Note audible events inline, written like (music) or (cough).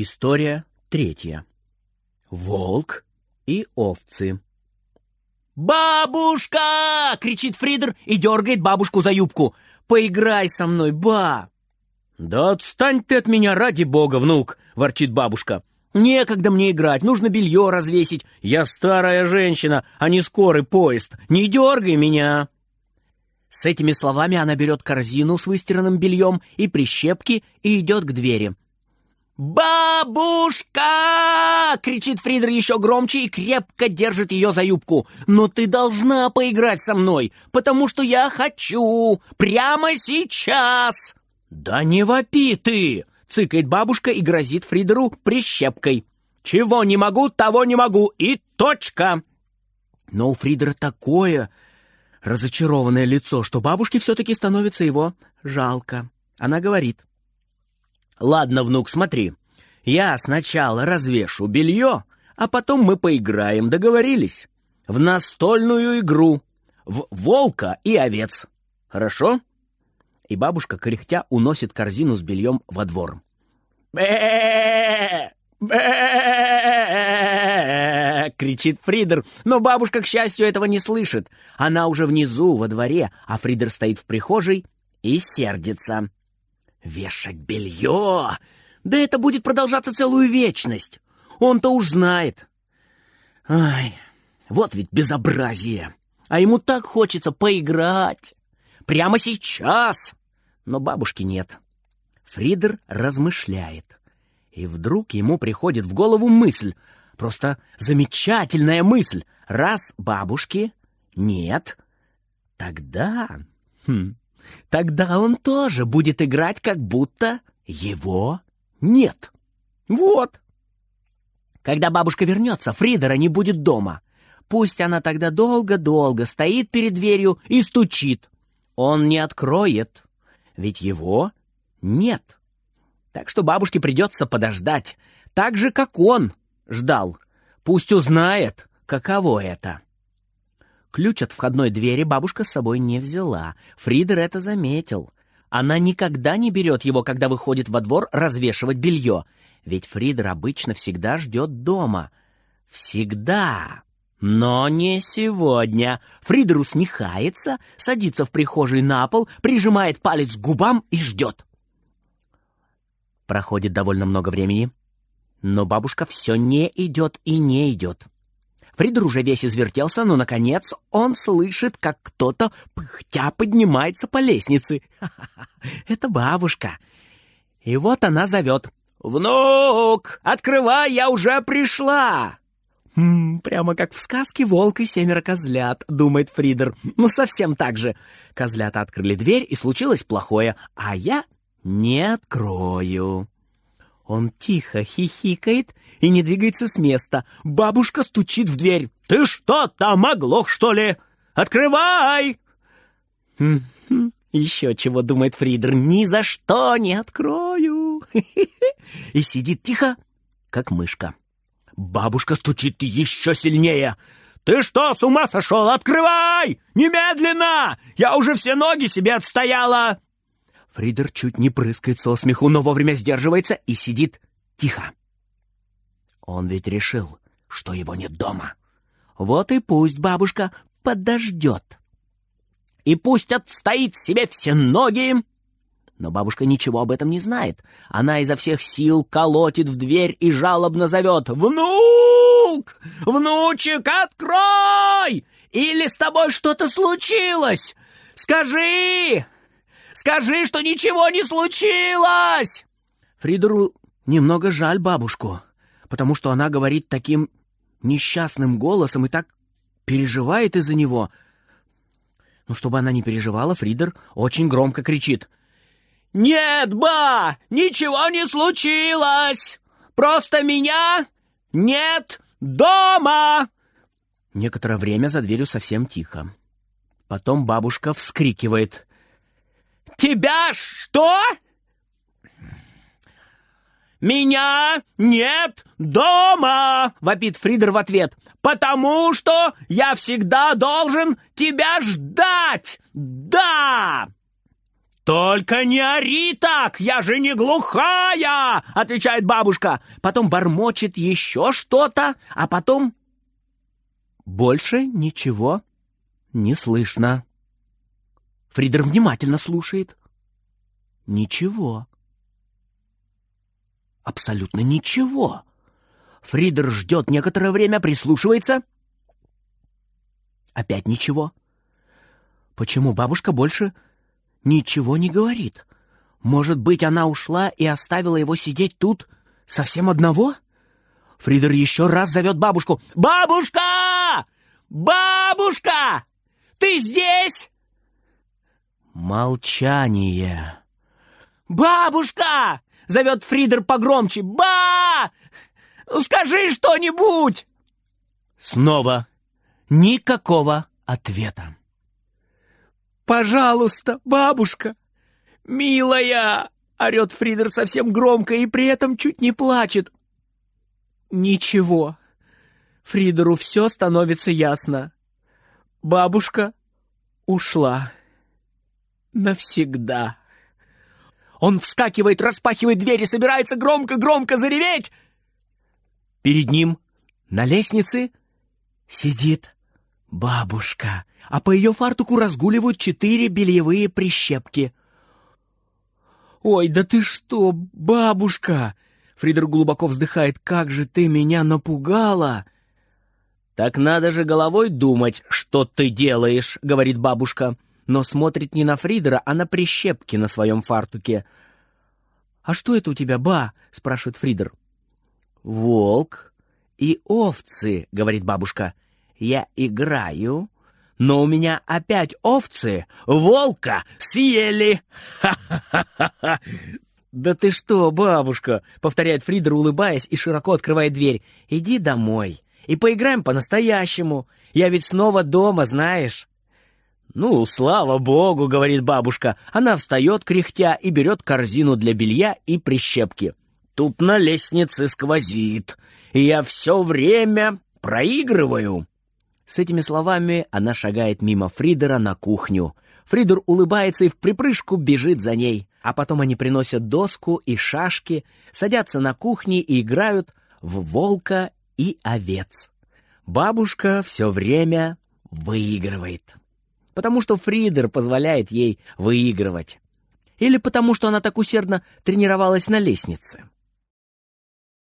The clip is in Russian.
История третья. Волк и овцы. «Бабушка!» — кричит Фридер и дергает бабушку за юбку. «Поиграй со мной, ба!» «Да отстань ты от меня, ради бога, внук!» — ворчит бабушка. «Некогда мне играть, нужно белье развесить. Я старая женщина, а не скорый поезд. Не дергай меня!» С этими словами она берет корзину с выстиранным бельем и прищепки и идет к двери. «Бабушка!» — кричит Фридер еще громче и крепко держит ее за юбку. «Но ты должна поиграть со мной, потому что я хочу! Прямо сейчас!» «Да не вопи ты!» — цыкает бабушка и грозит Фридеру прищепкой. «Чего не могу, того не могу, и точка!» Но у Фридера такое разочарованное лицо, что бабушке все-таки становится его жалко. Она говорит. «Ладно, внук, смотри. Я сначала развешу белье, а потом мы поиграем, договорились? В настольную игру. В волка и овец. Хорошо?» И бабушка, кряхтя, уносит корзину с бельем во двор. бе кричит Фридер, но бабушка, к счастью, этого не слышит. Она уже внизу, во дворе, а Фридер стоит в прихожей и сердится. Вешать белье! Да это будет продолжаться целую вечность. Он-то уж знает. Ай, вот ведь безобразие. А ему так хочется поиграть. Прямо сейчас. Но бабушки нет. Фридер размышляет. И вдруг ему приходит в голову мысль. Просто замечательная мысль. Раз бабушки нет, тогда... Хм, Тогда он тоже будет играть, как будто его нет. Вот. Когда бабушка вернется, Фридера не будет дома. Пусть она тогда долго-долго стоит перед дверью и стучит. Он не откроет, ведь его нет. Так что бабушке придется подождать, так же, как он ждал. Пусть узнает, каково это. Ключ от входной двери бабушка с собой не взяла. Фридер это заметил. Она никогда не берет его, когда выходит во двор развешивать белье. Ведь Фридер обычно всегда ждет дома. Всегда. Но не сегодня. Фридер усмехается, садится в прихожей на пол, прижимает палец к губам и ждет. Проходит довольно много времени, но бабушка все не идет и не идет. Фридер уже весь извертелся, но, наконец, он слышит, как кто-то, пыхтя, поднимается по лестнице. (laughs) Это бабушка. И вот она зовет. «Внук, открывай, я уже пришла!» «М -м, «Прямо как в сказке «Волк и семеро козлят», — думает Фридер. «Ну, совсем так же. Козлята открыли дверь, и случилось плохое, а я не открою». Он тихо хихикает и не двигается с места. Бабушка стучит в дверь. «Ты что там, оглох, что ли? Открывай!» Еще чего думает Фридер. «Ни за что не открою!» (laughs) И сидит тихо, как мышка. Бабушка стучит еще сильнее. «Ты что, с ума сошел? Открывай! Немедленно! Я уже все ноги себе отстояла!» Фридер чуть не прыскает со смеху, но вовремя сдерживается и сидит тихо. Он ведь решил, что его нет дома. Вот и пусть бабушка подождет. И пусть отстоит себе все ноги. Но бабушка ничего об этом не знает. Она изо всех сил колотит в дверь и жалобно зовет «Внук! Внучек, открой! Или с тобой что-то случилось? Скажи!» Скажи, что ничего не случилось!» Фридеру немного жаль бабушку, потому что она говорит таким несчастным голосом и так переживает из-за него. Но чтобы она не переживала, Фридер очень громко кричит. «Нет, ба! Ничего не случилось! Просто меня нет дома!» Некоторое время за дверью совсем тихо. Потом бабушка вскрикивает. Тебя что? «Меня нет дома!» — вопит Фридер в ответ. «Потому что я всегда должен тебя ждать! Да!» «Только не ори так! Я же не глухая!» — отвечает бабушка. Потом бормочет еще что-то, а потом... Больше ничего не слышно. Фридер внимательно слушает. Ничего. Абсолютно ничего. Фридер ждет некоторое время, прислушивается. Опять ничего. Почему бабушка больше ничего не говорит. Может быть, она ушла и оставила его сидеть тут совсем одного? Фридер еще раз зовет бабушку. «Бабушка! Бабушка! Ты здесь?» Молчание. «Бабушка!» — зовет Фридер погромче. «Ба! Скажи что-нибудь!» Снова никакого ответа. «Пожалуйста, бабушка! Милая!» — орет Фридер совсем громко и при этом чуть не плачет. «Ничего. Фридеру все становится ясно. Бабушка ушла. Навсегда». Он вскакивает, распахивает дверь и собирается громко-громко зареветь. Перед ним на лестнице сидит бабушка а по ее фартуку разгуливают четыре бельевые прищепки. «Ой, да ты что, бабушка!» Фридер глубоко вздыхает. «Как же ты меня напугала!» «Так надо же головой думать, что ты делаешь», — говорит бабушка, но смотрит не на Фридера, а на прищепки на своем фартуке. «А что это у тебя, ба?» — спрашивает Фридер. «Волк и овцы», — говорит бабушка. «Я играю, но у меня опять овцы волка съели. Ха-ха-ха-ха! «Да ты что, бабушка!» — повторяет Фридер, улыбаясь и широко открывает дверь. «Иди домой и поиграем по-настоящему. Я ведь снова дома, знаешь». «Ну, слава богу!» — говорит бабушка. Она встает, кряхтя, и берет корзину для белья и прищепки. «Тут на лестнице сквозит, и я все время проигрываю». С этими словами она шагает мимо Фридера на кухню. Фридер улыбается и в припрыжку бежит за ней. А потом они приносят доску и шашки, садятся на кухне и играют в волка и овец. Бабушка все время выигрывает. Потому что Фридер позволяет ей выигрывать. Или потому что она так усердно тренировалась на лестнице.